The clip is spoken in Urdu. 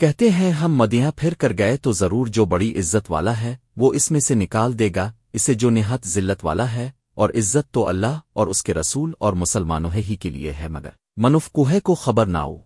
کہتے ہیں، ہم مدیاں پھر کر گئے تو ضرور جو بڑی عزت والا ہے، وہ اس میں سے نکال دے گا، اسے جو نہت ذلت والا ہے، اور عزت تو اللہ اور اس کے رسول اور مسلمانوں ہی کے لیے ہے، مگر منف کوہے کو خبر نہ ہو۔